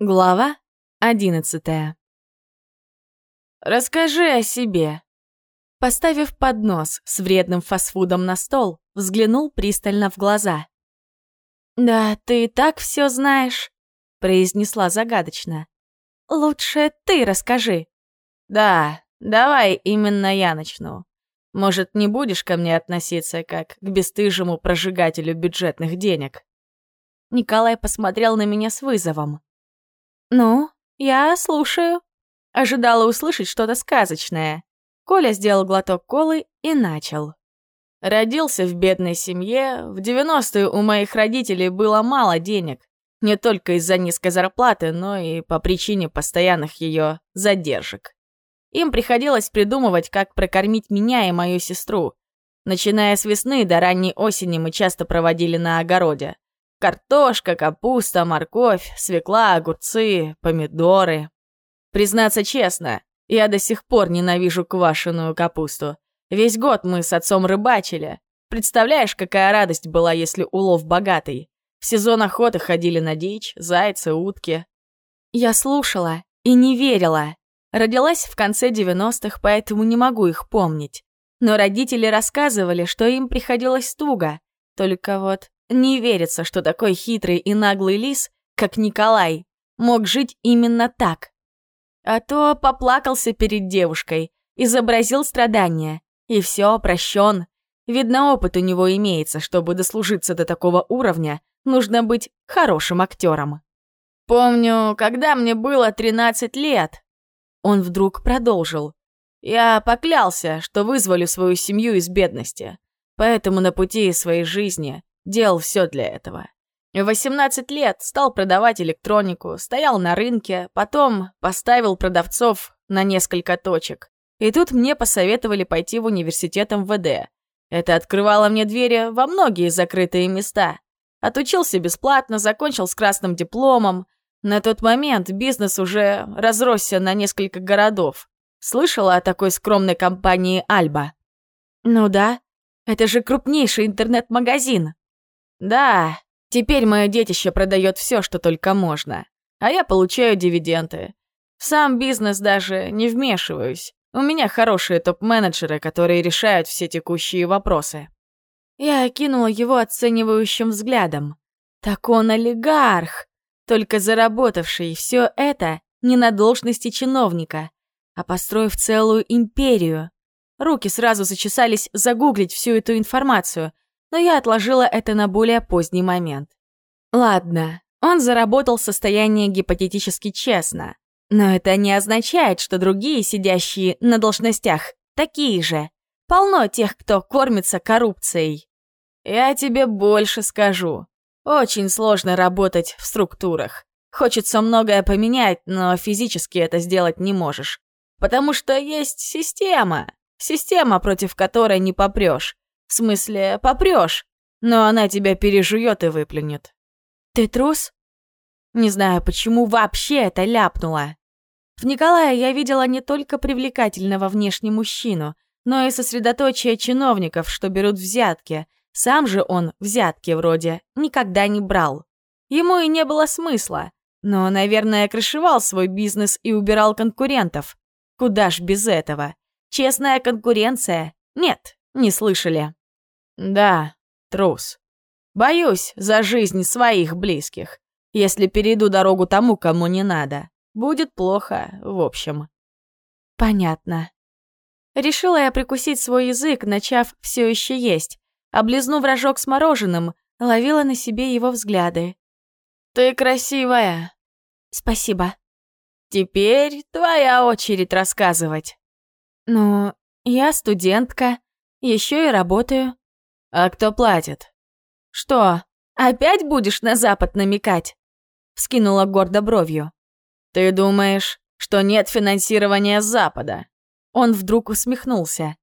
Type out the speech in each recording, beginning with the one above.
Глава одиннадцатая. «Расскажи о себе». Поставив поднос с вредным фастфудом на стол, взглянул пристально в глаза. «Да ты и так все знаешь», — произнесла загадочно. «Лучше ты расскажи». «Да, давай именно я начну. Может, не будешь ко мне относиться как к бесстыжему прожигателю бюджетных денег?» Николай посмотрел на меня с вызовом. «Ну, я слушаю». Ожидала услышать что-то сказочное. Коля сделал глоток колы и начал. Родился в бедной семье. В 90-е у моих родителей было мало денег. Не только из-за низкой зарплаты, но и по причине постоянных ее задержек. Им приходилось придумывать, как прокормить меня и мою сестру. Начиная с весны до ранней осени мы часто проводили на огороде. Картошка, капуста, морковь, свекла, огурцы, помидоры. Признаться честно, я до сих пор ненавижу квашеную капусту. Весь год мы с отцом рыбачили. Представляешь, какая радость была, если улов богатый. В сезон охоты ходили на дичь, зайцы, утки. Я слушала и не верила. Родилась в конце 90-х, поэтому не могу их помнить. Но родители рассказывали, что им приходилось туго. Только вот не верится, что такой хитрый и наглый лис, как Николай, мог жить именно так. А то поплакался перед девушкой, изобразил страдания, и все, прощен. Видно, опыт у него имеется, чтобы дослужиться до такого уровня, нужно быть хорошим актером. Помню, когда мне было 13 лет, он вдруг продолжил. Я поклялся, что вызволю свою семью из бедности. Поэтому на пути своей жизни делал все для этого. В 18 лет стал продавать электронику, стоял на рынке, потом поставил продавцов на несколько точек. И тут мне посоветовали пойти в университет МВД. Это открывало мне двери во многие закрытые места. Отучился бесплатно, закончил с красным дипломом. На тот момент бизнес уже разросся на несколько городов. Слышала о такой скромной компании «Альба»? Ну да, это же крупнейший интернет-магазин. Да, теперь мое детище продает все, что только можно, а я получаю дивиденды. В сам бизнес даже не вмешиваюсь. У меня хорошие топ-менеджеры, которые решают все текущие вопросы. Я окинула его оценивающим взглядом. Так он олигарх, только заработавший все это не на должности чиновника, а построив целую империю. Руки сразу зачесались загуглить всю эту информацию — но я отложила это на более поздний момент. Ладно, он заработал состояние гипотетически честно, но это не означает, что другие, сидящие на должностях, такие же. Полно тех, кто кормится коррупцией. Я тебе больше скажу. Очень сложно работать в структурах. Хочется многое поменять, но физически это сделать не можешь. Потому что есть система. Система, против которой не попрешь. В смысле, попрешь, но она тебя пережует и выплюнет. Ты трус? Не знаю, почему вообще это ляпнула. В Николая я видела не только привлекательного внешне мужчину, но и сосредоточие чиновников, что берут взятки. Сам же он взятки вроде никогда не брал. Ему и не было смысла. Но, наверное, крышевал свой бизнес и убирал конкурентов. Куда ж без этого? Честная конкуренция? Нет, не слышали. Да, трус. Боюсь за жизнь своих близких. Если перейду дорогу тому, кому не надо, будет плохо, в общем. Понятно. Решила я прикусить свой язык, начав все еще есть. Облизнув рожок с мороженым, ловила на себе его взгляды. «Ты красивая!» «Спасибо». «Теперь твоя очередь рассказывать». «Ну, я студентка, еще и работаю. «А кто платит?» «Что, опять будешь на Запад намекать?» Скинула гордо бровью. «Ты думаешь, что нет финансирования с Запада?» Он вдруг усмехнулся.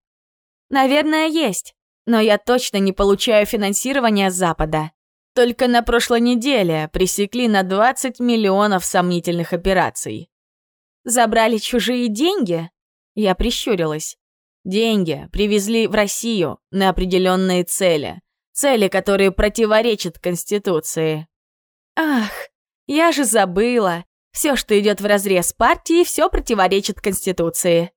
«Наверное, есть, но я точно не получаю финансирования с Запада. Только на прошлой неделе пресекли на 20 миллионов сомнительных операций». «Забрали чужие деньги?» Я прищурилась. Деньги привезли в Россию на определенные цели. Цели, которые противоречат Конституции. Ах, я же забыла. Все, что идет вразрез партии, все противоречит Конституции.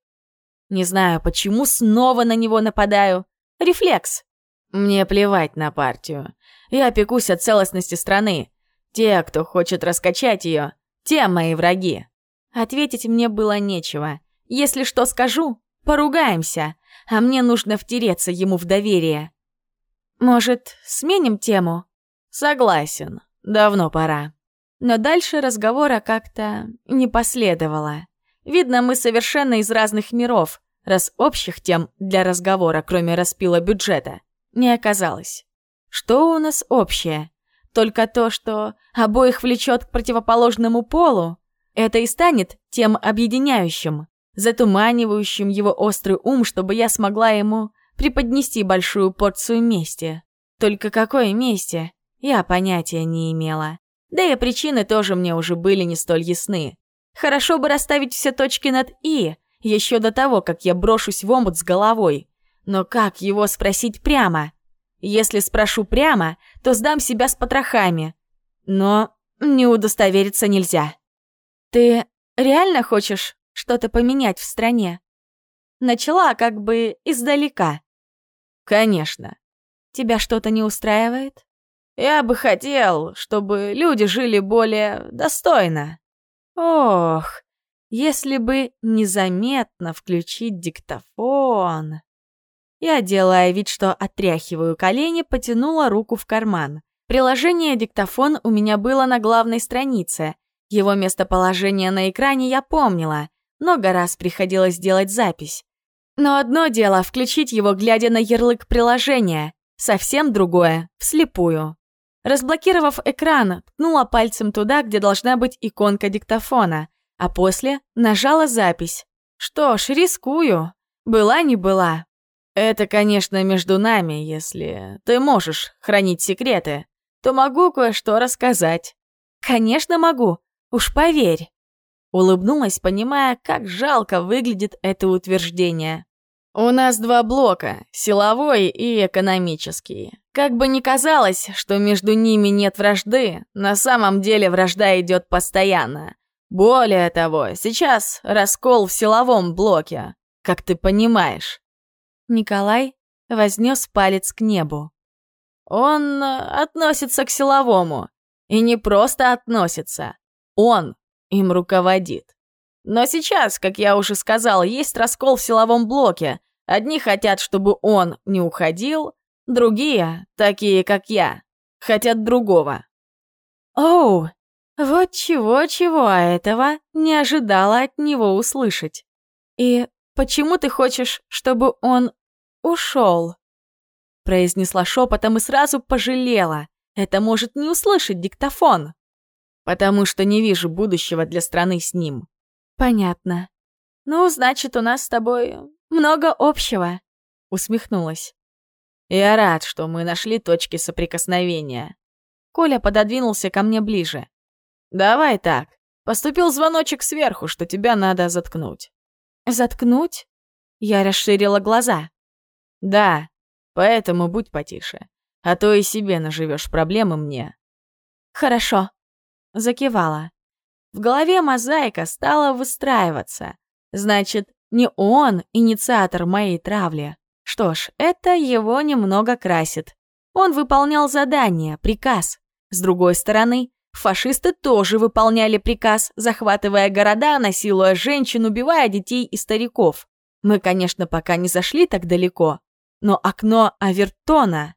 Не знаю, почему снова на него нападаю. Рефлекс. Мне плевать на партию. Я пекусь о целостности страны. Те, кто хочет раскачать ее, те мои враги. Ответить мне было нечего. Если что скажу, поругаемся, а мне нужно втереться ему в доверие. Может, сменим тему? Согласен, давно пора. Но дальше разговора как-то не последовало. Видно, мы совершенно из разных миров, раз общих тем для разговора, кроме распила бюджета, не оказалось. Что у нас общее? Только то, что обоих влечет к противоположному полу, это и станет тем объединяющим, затуманивающим его острый ум, чтобы я смогла ему преподнести большую порцию мести. Только какое мести, я понятия не имела. Да и причины тоже мне уже были не столь ясны. Хорошо бы расставить все точки над «и», еще до того, как я брошусь в омут с головой. Но как его спросить прямо? Если спрошу прямо, то сдам себя с потрохами. Но не удостовериться нельзя. Ты реально хочешь что-то поменять в стране? Начала как бы издалека. Конечно. Тебя что-то не устраивает? Я бы хотел, чтобы люди жили более достойно. Ох, если бы незаметно включить диктофон. Я, делая вид, что отряхиваю колени, потянула руку в карман. Приложение «Диктофон» у меня было на главной странице. Его местоположение на экране я помнила. Много раз приходилось делать запись. Но одно дело — включить его, глядя на ярлык приложения. Совсем другое — вслепую. Разблокировав экран, ткнула пальцем туда, где должна быть иконка диктофона, а после нажала запись. Что ж, рискую. Была не была. Это, конечно, между нами, если ты можешь хранить секреты, то могу кое-что рассказать. Конечно, могу. Уж поверь. Улыбнулась, понимая, как жалко выглядит это утверждение. У нас два блока — силовой и экономический. Как бы ни казалось, что между ними нет вражды, на самом деле вражда идет постоянно. Более того, сейчас раскол в силовом блоке, как ты понимаешь. Николай вознес палец к небу. Он относится к силовому. И не просто относится. Он им руководит. Но сейчас, как я уже сказал, есть раскол в силовом блоке. Одни хотят, чтобы он не уходил, Другие, такие как я, хотят другого. Оу, вот чего-чего а этого не ожидала от него услышать. И почему ты хочешь, чтобы он ушел? Произнесла шепотом и сразу пожалела. Это может не услышать диктофон. Потому что не вижу будущего для страны с ним. Понятно. Ну, значит, у нас с тобой много общего. Усмехнулась. Я рад, что мы нашли точки соприкосновения. Коля пододвинулся ко мне ближе. Давай так. Поступил звоночек сверху, что тебя надо заткнуть. Заткнуть? Я расширила глаза. Да, поэтому будь потише. А то и себе наживешь проблемы мне. Хорошо. Закивала. В голове мозаика стала выстраиваться. Значит, не он инициатор моей травли, что ж, это его немного красит. Он выполнял задание, приказ. С другой стороны, фашисты тоже выполняли приказ, захватывая города, насилуя женщин, убивая детей и стариков. Мы, конечно, пока не зашли так далеко, но окно Авертона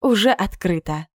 уже открыто.